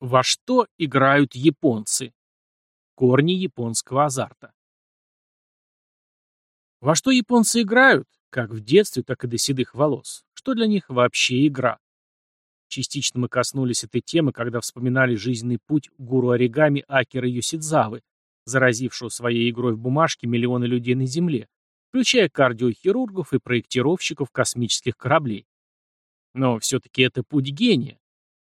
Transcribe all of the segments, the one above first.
Во что играют японцы? Корни японского азарта. Во что японцы играют, как в детстве, так и до седых волос? Что для них вообще игра? Частично мы коснулись этой темы, когда вспоминали жизненный путь гуру оригами Акира Юсидзавы, заразившего своей игрой в бумажке миллионы людей на Земле, включая кардиохирургов и проектировщиков космических кораблей. Но все-таки это путь гения,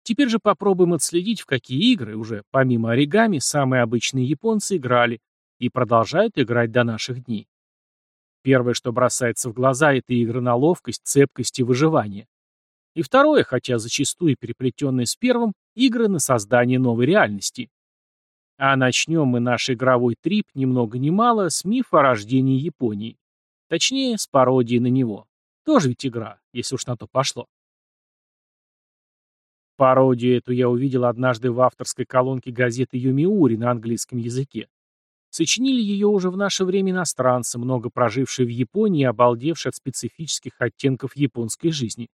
Теперь же попробуем отследить, в какие игры уже, помимо оригами, самые обычные японцы играли и продолжают играть до наших дней. Первое, что бросается в глаза, это игры на ловкость, цепкость и выживание. И второе, хотя зачастую переплетенное с первым, игры на создание новой реальности. А начнем мы наш игровой трип ни много ни мало с мифа о рождении Японии. Точнее, с пародии на него. Тоже ведь игра, если уж на то пошло. Пародию эту я увидел однажды в авторской колонке газеты «Юмиури» на английском языке. Сочинили ее уже в наше время иностранцы, много прожившие в Японии и обалдевшие от специфических оттенков японской жизни.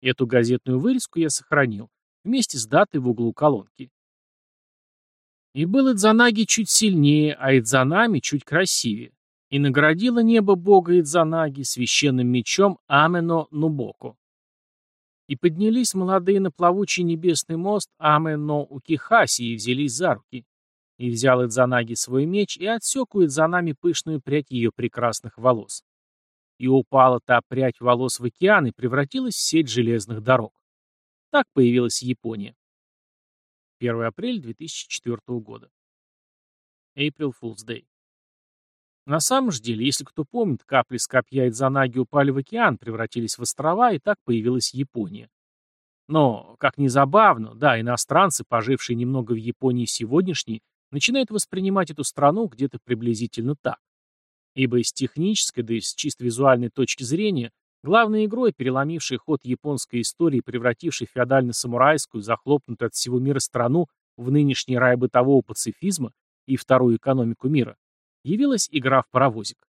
Эту газетную вырезку я сохранил, вместе с датой в углу колонки. И был Идзанаги чуть сильнее, а Идзанами чуть красивее. И наградило небо бога Идзанаги священным мечом Амено Нубоко. И поднялись молодые на плавучий небесный мост Аме-но Укихаси и взялись за руки. И взял Идзанаги свой меч и отсек у Идзанами пышную прядь ее прекрасных волос. И упала та прядь волос в океан и превратилась в сеть железных дорог. Так появилась Япония. 1 апреля 2004 года. April Fool's Day. На самом же деле, если кто помнит, капли с копья Идзанаги упали в океан, превратились в острова, и так появилась Япония. Но, как ни забавно, да, иностранцы, пожившие немного в Японии сегодняшней, начинают воспринимать эту страну где-то приблизительно так. Ибо с технической, да и с чисто визуальной точки зрения, главной игрой, переломившей ход японской истории, превратившей феодально-самурайскую, захлопнутую от всего мира страну в нынешний рай бытового пацифизма и вторую экономику мира, явилась игра в паровозик.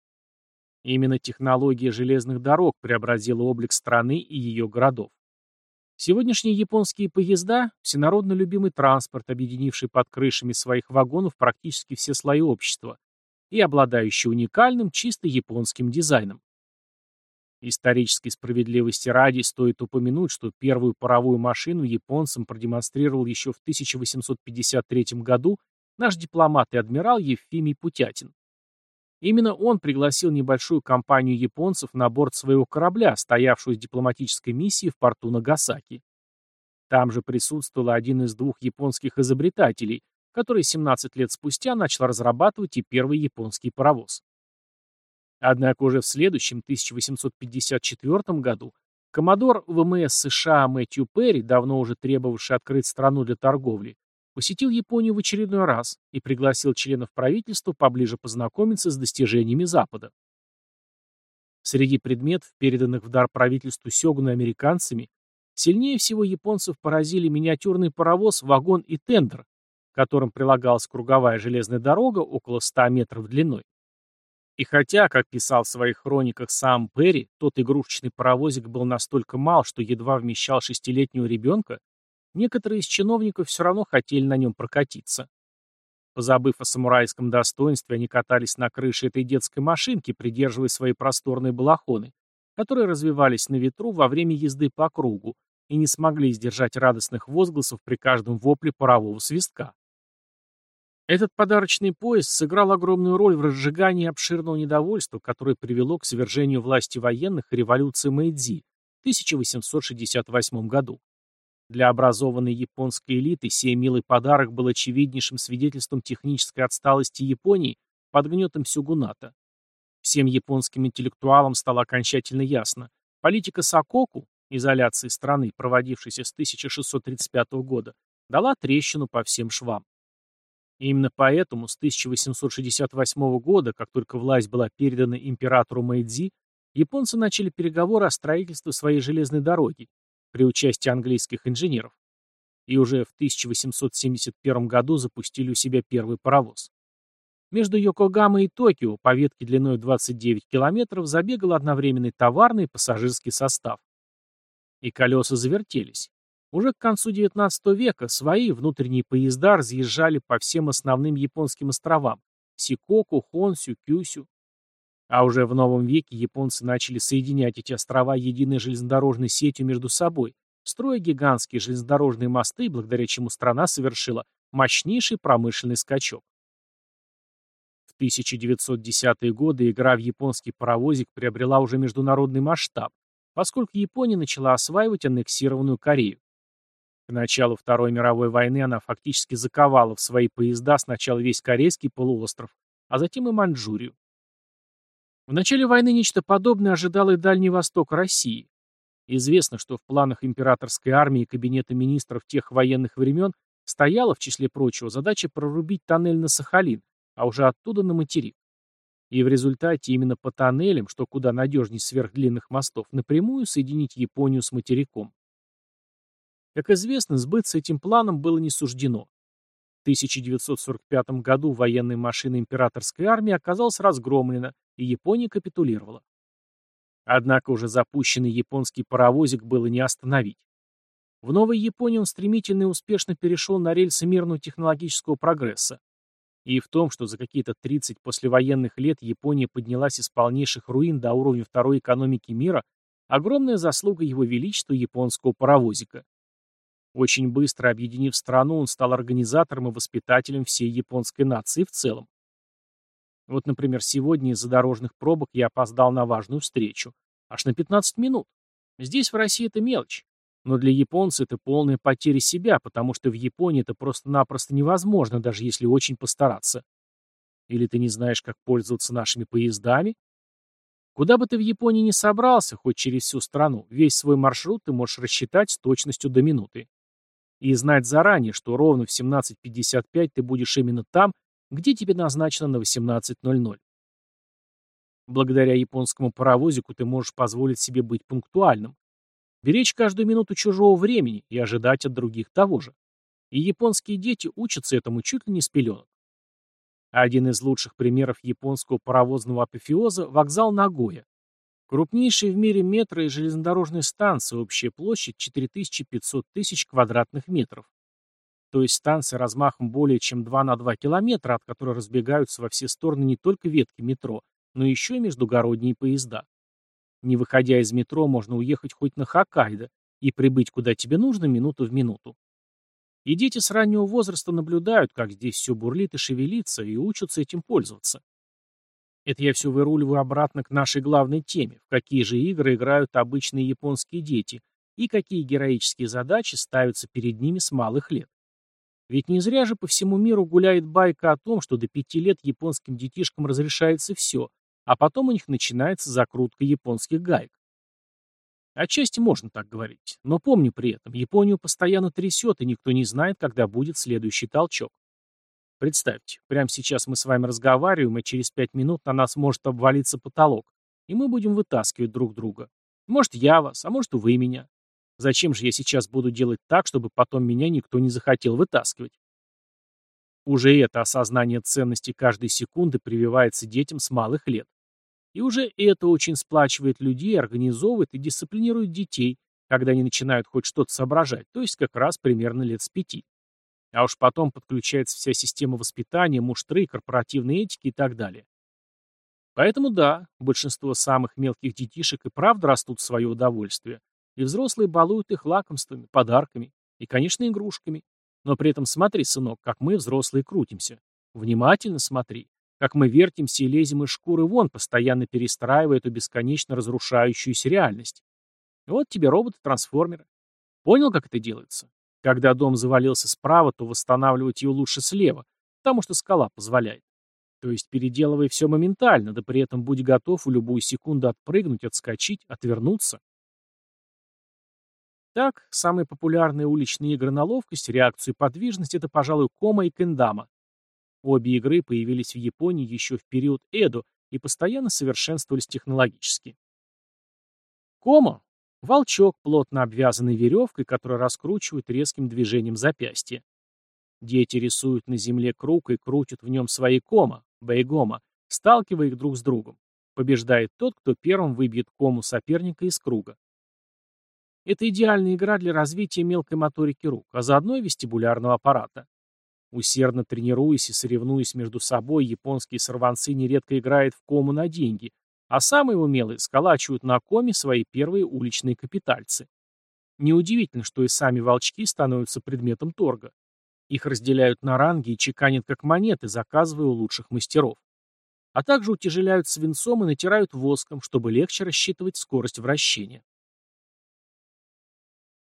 Именно технология железных дорог преобразила облик страны и ее городов. Сегодняшние японские поезда – всенародно любимый транспорт, объединивший под крышами своих вагонов практически все слои общества и обладающий уникальным чисто японским дизайном. Исторической справедливости ради стоит упомянуть, что первую паровую машину японцам продемонстрировал еще в 1853 году наш дипломат и адмирал Евфимий Путятин. Именно он пригласил небольшую компанию японцев на борт своего корабля, стоявшую с дипломатической миссией в порту Нагасаки. Там же присутствовал один из двух японских изобретателей, который 17 лет спустя начал разрабатывать и первый японский паровоз. Однако уже в следующем, 1854 году, коммодор ВМС США Мэтью Перри, давно уже требовавший открыть страну для торговли, посетил Японию в очередной раз и пригласил членов правительства поближе познакомиться с достижениями Запада. Среди предметов, переданных в дар правительству Сёгуна американцами, сильнее всего японцев поразили миниатюрный паровоз, вагон и тендер, которым прилагалась круговая железная дорога около 100 метров длиной. И хотя, как писал в своих хрониках сам Перри, тот игрушечный паровозик был настолько мал, что едва вмещал шестилетнего ребенка, Некоторые из чиновников все равно хотели на нем прокатиться. Позабыв о самурайском достоинстве, они катались на крыше этой детской машинки, придерживая свои просторные балахоны, которые развивались на ветру во время езды по кругу и не смогли сдержать радостных возгласов при каждом вопле парового свистка. Этот подарочный поезд сыграл огромную роль в разжигании обширного недовольства, которое привело к свержению власти военных и революции Мэйдзи в 1868 году. Для образованной японской элиты сей милый подарок был очевиднейшим свидетельством технической отсталости Японии под гнетом сёгуната. Всем японским интеллектуалам стало окончательно ясно. Политика Сококу, изоляции страны, проводившейся с 1635 года, дала трещину по всем швам. И именно поэтому с 1868 года, как только власть была передана императору Мэйдзи, японцы начали переговоры о строительстве своей железной дороги, при участии английских инженеров. И уже в 1871 году запустили у себя первый паровоз. Между Йокогамой и Токио по ветке длиной 29 километров забегал одновременный товарный и пассажирский состав. И колеса завертелись. Уже к концу XIX века свои внутренние поезда разъезжали по всем основным японским островам – Сикоку, Хонсю, Кюсю. А уже в новом веке японцы начали соединять эти острова единой железнодорожной сетью между собой, строя гигантские железнодорожные мосты, благодаря чему страна совершила мощнейший промышленный скачок. В 1910-е годы игра в японский паровозик приобрела уже международный масштаб, поскольку Япония начала осваивать аннексированную Корею. К началу Второй мировой войны она фактически заковала в свои поезда сначала весь Корейский полуостров, а затем и Маньчжурию. В начале войны нечто подобное ожидал и Дальний Восток России. Известно, что в планах императорской армии и кабинета министров тех военных времен стояла, в числе прочего, задача прорубить тоннель на Сахалин, а уже оттуда на материк. И в результате именно по тоннелям, что куда надежнее сверхдлинных мостов, напрямую соединить Японию с материком. Как известно, сбыться этим планом было не суждено. В 1945 году военная машина императорской армии оказалась разгромлена, и Япония капитулировала. Однако уже запущенный японский паровозик было не остановить. В Новой Японии он стремительно и успешно перешел на рельсы мирного технологического прогресса. И в том, что за какие-то 30 послевоенных лет Япония поднялась из полнейших руин до уровня второй экономики мира, огромная заслуга его величества японского паровозика. Очень быстро объединив страну, он стал организатором и воспитателем всей японской нации в целом. Вот, например, сегодня из-за дорожных пробок я опоздал на важную встречу. Аж на 15 минут. Здесь, в России, это мелочь. Но для японца это полная потеря себя, потому что в Японии это просто-напросто невозможно, даже если очень постараться. Или ты не знаешь, как пользоваться нашими поездами? Куда бы ты в Японии ни собрался, хоть через всю страну, весь свой маршрут ты можешь рассчитать с точностью до минуты и знать заранее, что ровно в 17.55 ты будешь именно там, где тебе назначено на 18.00. Благодаря японскому паровозику ты можешь позволить себе быть пунктуальным, беречь каждую минуту чужого времени и ожидать от других того же. И японские дети учатся этому чуть ли не с пеленок. Один из лучших примеров японского паровозного апофеоза – вокзал Нагоя. Крупнейшая в мире метро и железнодорожная станция, общая площадь 4500 тысяч квадратных метров. То есть станция размахом более чем 2 на 2 километра, от которой разбегаются во все стороны не только ветки метро, но еще и междугородние поезда. Не выходя из метро, можно уехать хоть на Хоккайдо и прибыть куда тебе нужно минуту в минуту. И дети с раннего возраста наблюдают, как здесь все бурлит и шевелится, и учатся этим пользоваться. Это я все выруливаю обратно к нашей главной теме, в какие же игры играют обычные японские дети и какие героические задачи ставятся перед ними с малых лет. Ведь не зря же по всему миру гуляет байка о том, что до пяти лет японским детишкам разрешается все, а потом у них начинается закрутка японских гаек. Отчасти можно так говорить, но помню при этом, Японию постоянно трясет, и никто не знает, когда будет следующий толчок. Представьте, прямо сейчас мы с вами разговариваем, и через пять минут на нас может обвалиться потолок, и мы будем вытаскивать друг друга. Может, я вас, а может, вы меня. Зачем же я сейчас буду делать так, чтобы потом меня никто не захотел вытаскивать? Уже это осознание ценности каждой секунды прививается детям с малых лет. И уже это очень сплачивает людей, организовывает и дисциплинирует детей, когда они начинают хоть что-то соображать, то есть как раз примерно лет с пяти. А уж потом подключается вся система воспитания, муштры, корпоративной этики и так далее. Поэтому да, большинство самых мелких детишек и правда растут в свое удовольствие. И взрослые балуют их лакомствами, подарками и, конечно, игрушками. Но при этом смотри, сынок, как мы, взрослые, крутимся. Внимательно смотри, как мы вертимся и лезем из шкуры вон, постоянно перестраивая эту бесконечно разрушающуюся реальность. Вот тебе роботы-трансформеры. Понял, как это делается? Когда дом завалился справа, то восстанавливать его лучше слева, потому что скала позволяет. То есть переделывай все моментально, да при этом будь готов в любую секунду отпрыгнуть, отскочить, отвернуться. Так, самые популярные уличные игры на ловкость, реакцию и подвижность – это, пожалуй, Кома и Кендама. Обе игры появились в Японии еще в период Эдо и постоянно совершенствовались технологически. Кома Волчок, плотно обвязанный веревкой, которую раскручивают резким движением запястья. Дети рисуют на земле круг и крутят в нем свои кома, бейгома, сталкивая их друг с другом. Побеждает тот, кто первым выбьет кому соперника из круга. Это идеальная игра для развития мелкой моторики рук, а заодно и вестибулярного аппарата. Усердно тренируясь и соревнуясь между собой, японские сорванцы нередко играют в кому на деньги, а самые умелые сколачивают на коме свои первые уличные капитальцы. Неудивительно, что и сами волчки становятся предметом торга. Их разделяют на ранги и чеканят как монеты, заказывая у лучших мастеров. А также утяжеляют свинцом и натирают воском, чтобы легче рассчитывать скорость вращения.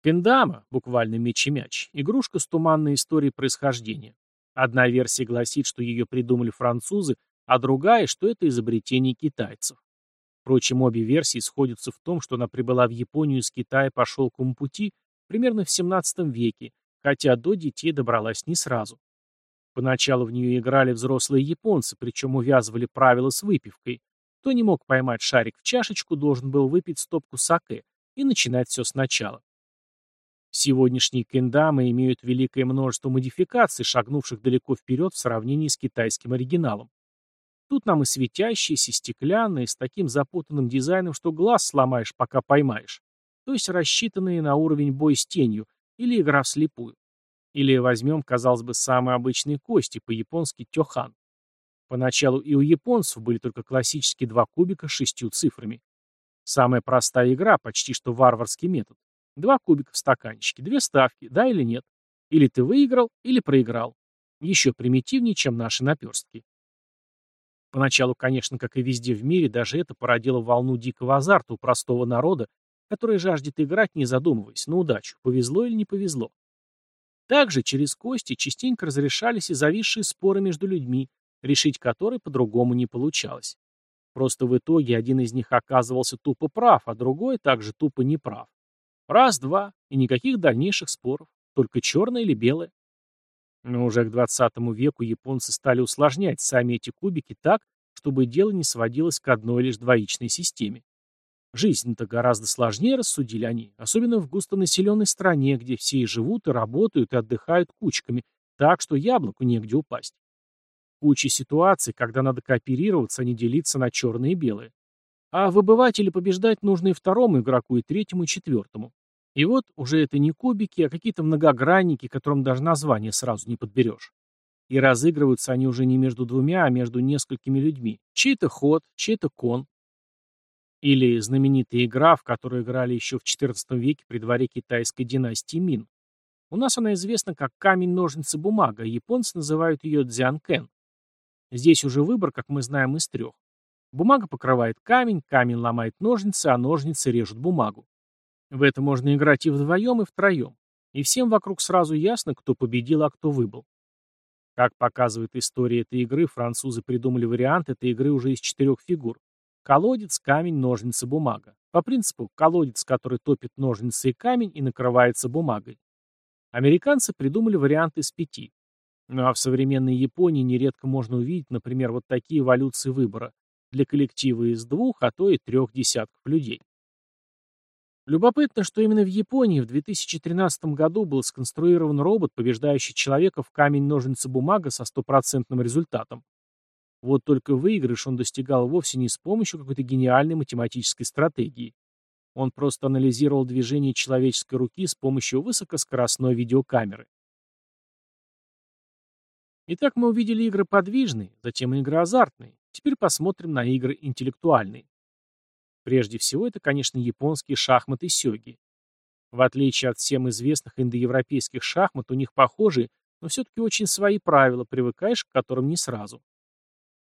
Кендама, буквально меч и мяч, игрушка с туманной историей происхождения. Одна версия гласит, что ее придумали французы, а другая, что это изобретение китайцев. Впрочем, обе версии сходятся в том, что она прибыла в Японию из Китая по шелковому пути примерно в 17 веке, хотя до детей добралась не сразу. Поначалу в нее играли взрослые японцы, причем увязывали правила с выпивкой. Кто не мог поймать шарик в чашечку, должен был выпить стопку саке и начинать все сначала. Сегодняшние кендамы имеют великое множество модификаций, шагнувших далеко вперед в сравнении с китайским оригиналом. Тут нам и светящиеся, стеклянные, с таким запутанным дизайном, что глаз сломаешь, пока поймаешь. То есть рассчитанные на уровень бой с тенью, или игра вслепую. Или возьмем, казалось бы, самые обычные кости, по-японски тёхан. Поначалу и у японцев были только классические два кубика с шестью цифрами. Самая простая игра, почти что варварский метод. Два кубика в стаканчике, две ставки, да или нет. Или ты выиграл, или проиграл. Еще примитивнее, чем наши наперстки. Поначалу, конечно, как и везде в мире, даже это породило волну дикого азарта у простого народа, который жаждет играть, не задумываясь, на удачу, повезло или не повезло. Также через кости частенько разрешались и зависшие споры между людьми, решить которые по-другому не получалось. Просто в итоге один из них оказывался тупо прав, а другой также тупо неправ. Раз-два, и никаких дальнейших споров, только черное или белое. Но уже к 20 веку японцы стали усложнять сами эти кубики так, чтобы дело не сводилось к одной лишь двоичной системе. Жизнь-то гораздо сложнее, рассудили они, особенно в густонаселенной стране, где все и живут, и работают, и отдыхают кучками, так что яблоку негде упасть. Куча ситуаций, когда надо кооперироваться, а не делиться на черные и белые. А выбывать или побеждать нужно и второму игроку, и третьему, и четвертому. И вот уже это не кубики, а какие-то многогранники, которым даже название сразу не подберешь. И разыгрываются они уже не между двумя, а между несколькими людьми. Чей-то ход, чей-то кон. Или знаменитая игра, в которую играли еще в XIV веке при дворе китайской династии Мин. У нас она известна как камень-ножницы-бумага, японцы называют ее дзянкен. Здесь уже выбор, как мы знаем, из трех. Бумага покрывает камень, камень ломает ножницы, а ножницы режут бумагу. В это можно играть и вдвоем, и втроем. И всем вокруг сразу ясно, кто победил, а кто выбыл. Как показывает история этой игры, французы придумали вариант этой игры уже из четырех фигур. Колодец, камень, ножницы, бумага. По принципу колодец, который топит ножницы и камень и накрывается бумагой. Американцы придумали вариант из пяти. Ну а в современной Японии нередко можно увидеть, например, вот такие эволюции выбора для коллектива из двух, а то и трех десятков людей. Любопытно, что именно в Японии в 2013 году был сконструирован робот, побеждающий человека в камень-ножницы-бумага со стопроцентным результатом. Вот только выигрыш он достигал вовсе не с помощью какой-то гениальной математической стратегии. Он просто анализировал движение человеческой руки с помощью высокоскоростной видеокамеры. Итак, мы увидели игры подвижные, затем игры азартные. Теперь посмотрим на игры интеллектуальные. Прежде всего, это, конечно, японские шахматы сёги. В отличие от всем известных индоевропейских шахмат, у них похожие, но все-таки очень свои правила, привыкаешь к которым не сразу.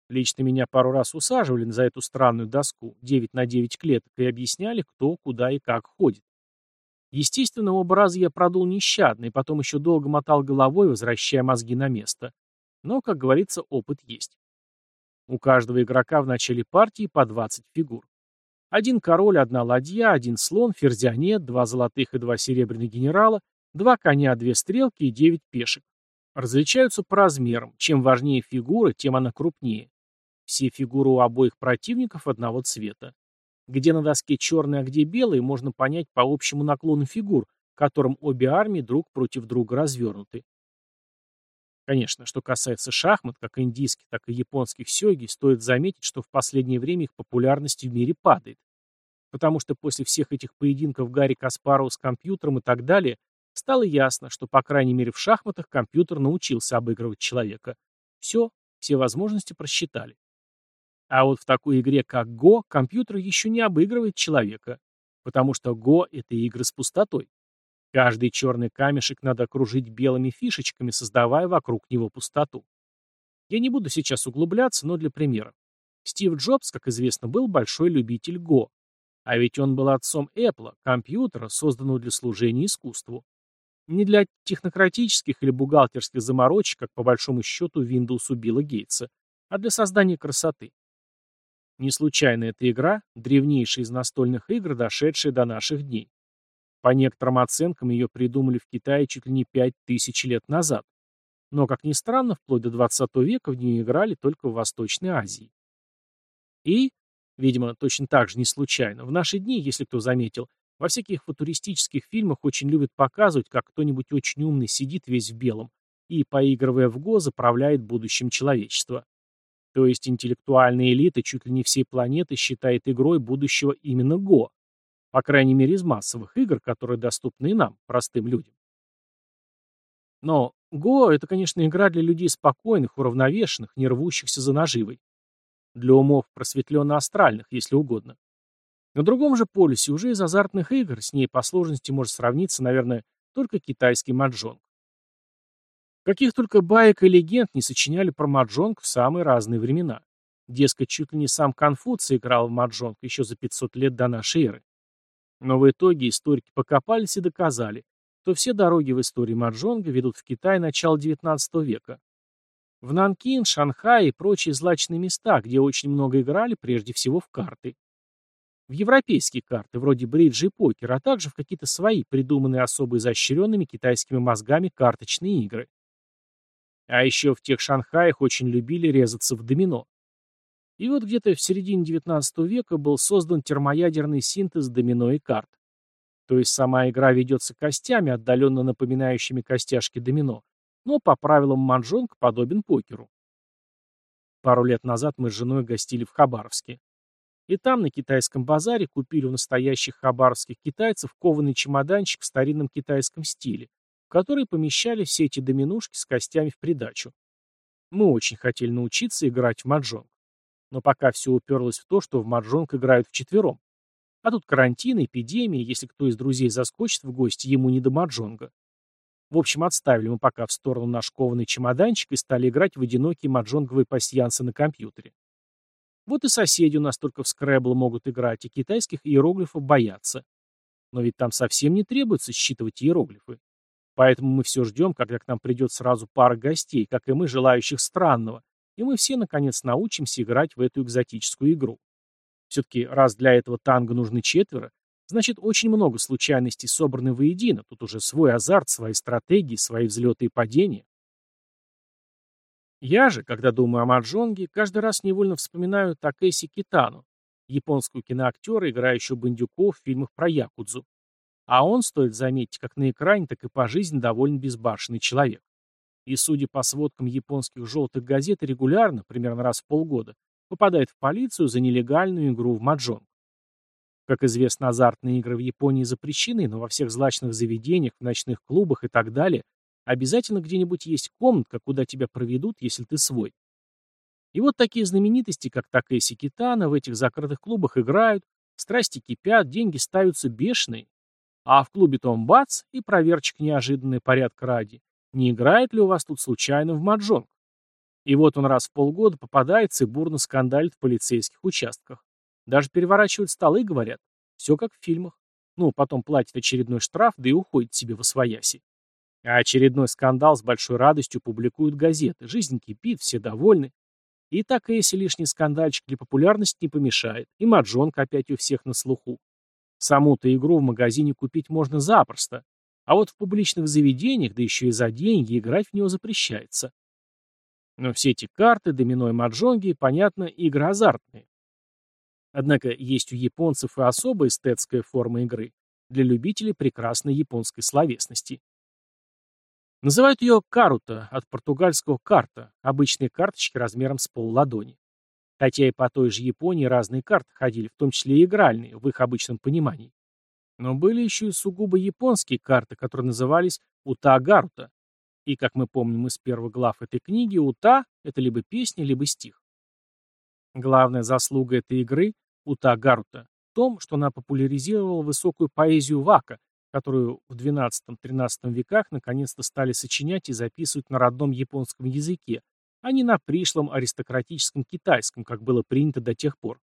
Лично меня пару раз усаживали за эту странную доску, 9 на 9 клеток, и объясняли, кто, куда и как ходит. Естественно, оба раза я продул нещадно, и потом еще долго мотал головой, возвращая мозги на место. Но, как говорится, опыт есть. У каждого игрока в начале партии по 20 фигур. Один король, одна ладья, один слон, ферзянет, два золотых и два серебряных генерала, два коня, две стрелки и девять пешек. Различаются по размерам. Чем важнее фигура, тем она крупнее. Все фигуры у обоих противников одного цвета. Где на доске черные, а где белые, можно понять по общему наклону фигур, которым обе армии друг против друга развернуты. Конечно, что касается шахмат, как индийских, так и японских сёги, стоит заметить, что в последнее время их популярность в мире падает. потому что после всех этих поединков Гарри Каспарова с компьютером и так далее, стало ясно, что, по крайней мере, в шахматах компьютер научился обыгрывать человека. Все, все возможности просчитали. А вот в такой игре, как Го, компьютер еще не обыгрывает человека, потому что Го — это игры с пустотой. Каждый черный камешек надо окружить белыми фишечками, создавая вокруг него пустоту. Я не буду сейчас углубляться, но для примера. Стив Джобс, как известно, был большой любитель Го. А ведь он был отцом Apple, компьютера, созданного для служения искусству. Не для технократических или бухгалтерских заморочек, как по большому счету Windows убила Гейтса, а для создания красоты. Не случайно эта игра – древнейшая из настольных игр, дошедшая до наших дней. По некоторым оценкам ее придумали в Китае чуть ли не 5000 лет назад. Но, как ни странно, вплоть до 20 века в нее играли только в Восточной Азии. И Видимо, точно так же не случайно. В наши дни, если кто заметил, во всяких футуристических фильмах очень любят показывать, как кто-нибудь очень умный сидит весь в белом и, поигрывая в ГО, заправляет будущим человечества. То есть интеллектуальная элита чуть ли не всей планеты считает игрой будущего именно ГО. По крайней мере, из массовых игр, которые доступны и нам, простым людям. Но ГО — это, конечно, игра для людей спокойных, уравновешенных, не рвущихся за наживой. Для умов просветленно-астральных, если угодно. На другом же полюсе уже из азартных игр с ней по сложности может сравниться, наверное, только китайский маджонг. Каких только баек и легенд не сочиняли про маджонг в самые разные времена. Дескать, чуть ли не сам Конфуций играл в маджонг еще за 500 лет до нашей эры. Но в итоге историки покопались и доказали, что все дороги в истории маджонга ведут в Китай начала XIX века. В Нанкин, Шанхай и прочие злачные места, где очень много играли, прежде всего в карты. В европейские карты, вроде бриджа и покера, а также в какие-то свои, придуманные особо изощренными китайскими мозгами карточные игры. А еще в тех Шанхаях очень любили резаться в домино. И вот где-то в середине XIX века был создан термоядерный синтез домино и карт. То есть сама игра ведется костями, отдаленно напоминающими костяшки домино, но по правилам манжонг подобен покеру. Пару лет назад мы с женой гостили в Хабаровске. И там, на китайском базаре, купили у настоящих хабаровских китайцев кованый чемоданчик в старинном китайском стиле, в который помещали все эти доминушки с костями в придачу. Мы очень хотели научиться играть в маджонг. Но пока все уперлось в то, что в маджонг играют вчетвером. А тут карантин, эпидемия, если кто из друзей заскочит в гости, ему не до маджонга. В общем, отставили мы пока в сторону наш кованый чемоданчик и стали играть в одинокие маджонговые пасьянсы на компьютере. Вот и соседи у нас только в скребл могут играть, и китайских иероглифов боятся. Но ведь там совсем не требуется считывать иероглифы. Поэтому мы все ждем, когда к нам придет сразу пара гостей, как и мы, желающих странного, и мы все, наконец, научимся играть в эту экзотическую игру. Все-таки раз для этого танго нужны четверо, Значит, очень много случайностей собраны воедино, тут уже свой азарт, свои стратегии, свои взлеты и падения. Я же, когда думаю о Маджонге, каждый раз невольно вспоминаю Такэси Китану, японского киноактера, играющего бандюков в фильмах про Якудзу. А он, стоит заметить, как на экране, так и по жизни довольно безбашенный человек. И, судя по сводкам японских желтых газет, регулярно, примерно раз в полгода, попадает в полицию за нелегальную игру в маджонг. Как известно, азартные игры в Японии запрещены, но во всех злачных заведениях, в ночных клубах и так далее обязательно где-нибудь есть комнатка, куда тебя проведут, если ты свой. И вот такие знаменитости, как Такэси Китана, в этих закрытых клубах играют, страсти кипят, деньги ставятся бешеные. А в клубе Том Бац и проверчик неожиданный порядка ради. Не играет ли у вас тут случайно в маджонг? И вот он раз в полгода попадается и бурно скандалит в полицейских участках. Даже переворачивают столы, говорят. Все как в фильмах. Ну, потом платит очередной штраф, да и уходит себе во свояси. А очередной скандал с большой радостью публикуют газеты. Жизнь кипит, все довольны. И так если лишний скандальчик для популярности не помешает. И маджонка опять у всех на слуху. Саму-то игру в магазине купить можно запросто. А вот в публичных заведениях, да еще и за деньги, играть в него запрещается. Но все эти карты, домино и маджонги, понятно, игры азартные. Однако есть у японцев и особая эстетская форма игры для любителей прекрасной японской словесности. Называют ее карута, от португальского карта, обычные карточки размером с полладони. Хотя и по той же Японии разные карты ходили, в том числе и игральные, в их обычном понимании. Но были еще и сугубо японские карты, которые назывались Ута-Гарута. И, как мы помним из первых глав этой книги, Ута — это либо песня, либо стих. Главная заслуга этой игры — Ута-Гарута в том, что она популяризировала высокую поэзию вака, которую в XII-XIII веках наконец-то стали сочинять и записывать на родном японском языке, а не на пришлом аристократическом китайском, как было принято до тех пор.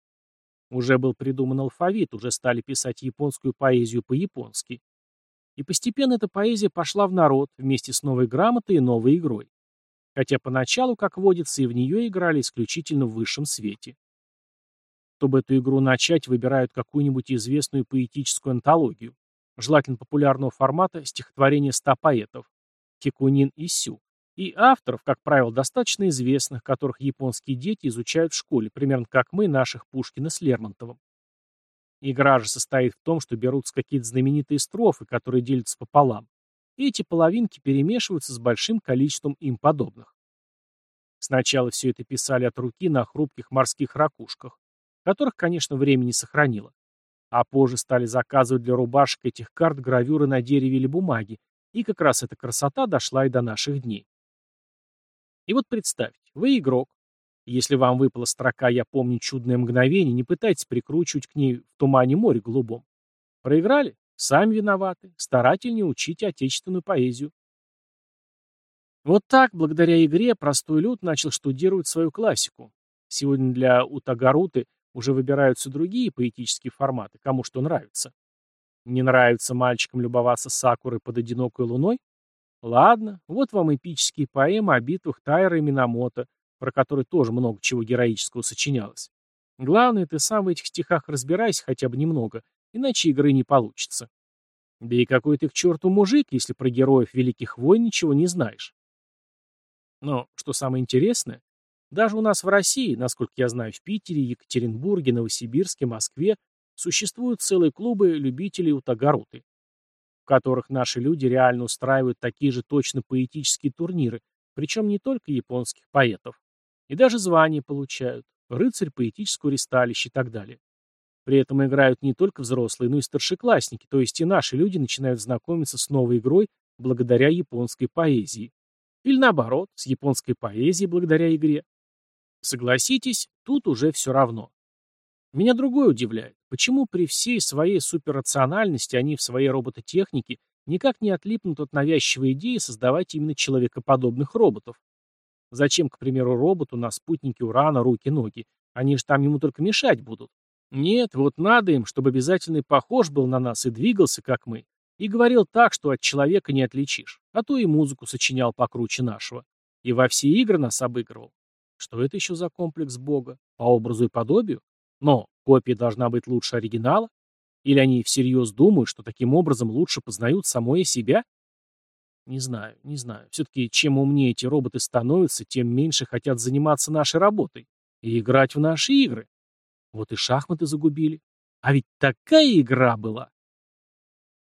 Уже был придуман алфавит, уже стали писать японскую поэзию по-японски. И постепенно эта поэзия пошла в народ вместе с новой грамотой и новой игрой. Хотя поначалу, как водится, и в нее играли исключительно в высшем свете. Чтобы эту игру начать, выбирают какую-нибудь известную поэтическую антологию, желательно популярного формата стихотворения ста поэтов, Кикунин и Сю, и авторов, как правило, достаточно известных, которых японские дети изучают в школе, примерно как мы наших Пушкина с Лермонтовым. Игра же состоит в том, что берутся какие-то знаменитые строфы, которые делятся пополам, и эти половинки перемешиваются с большим количеством им подобных. Сначала все это писали от руки на хрупких морских ракушках, которых, конечно, время не сохранило. А позже стали заказывать для рубашек этих карт гравюры на дереве или бумаге, и как раз эта красота дошла и до наших дней. И вот представьте, вы игрок. Если вам выпала строка «Я помню чудное мгновение», не пытайтесь прикручивать к ней в тумане море голубом. Проиграли? Сами виноваты. Старательнее учите отечественную поэзию. Вот так, благодаря игре, простой люд начал штудировать свою классику. Сегодня для Утагаруты уже выбираются другие поэтические форматы, кому что нравится. Не нравится мальчикам любоваться сакурой под одинокой луной? Ладно, вот вам эпические поэмы о битвах Тайра и Минамото, про которые тоже много чего героического сочинялось. Главное, ты сам в этих стихах разбирайся хотя бы немного, иначе игры не получится. Да и какой ты к черту мужик, если про героев Великих войн ничего не знаешь. Но, что самое интересное, даже у нас в России, насколько я знаю, в Питере, Екатеринбурге, Новосибирске, Москве, существуют целые клубы любителей утагаруты которых наши люди реально устраивают такие же точно поэтические турниры, причем не только японских поэтов. И даже звания получают, рыцарь поэтического ресталища и так далее. При этом играют не только взрослые, но и старшеклассники, то есть и наши люди начинают знакомиться с новой игрой благодаря японской поэзии. Или наоборот, с японской поэзией благодаря игре. Согласитесь, тут уже все равно. Меня другое удивляет. Почему при всей своей суперрациональности они в своей робототехнике никак не отлипнут от навязчивой идеи создавать именно человекоподобных роботов? Зачем, к примеру, роботу на спутнике Урана руки-ноги? Они же там ему только мешать будут. Нет, вот надо им, чтобы обязательно похож был на нас и двигался, как мы. И говорил так, что от человека не отличишь. А то и музыку сочинял покруче нашего. И во все игры нас обыгрывал. Что это еще за комплекс Бога? По образу и подобию? Но копия должна быть лучше оригинала? Или они всерьез думают, что таким образом лучше познают самое себя? Не знаю, не знаю. Все-таки чем умнее эти роботы становятся, тем меньше хотят заниматься нашей работой и играть в наши игры. Вот и шахматы загубили. А ведь такая игра была.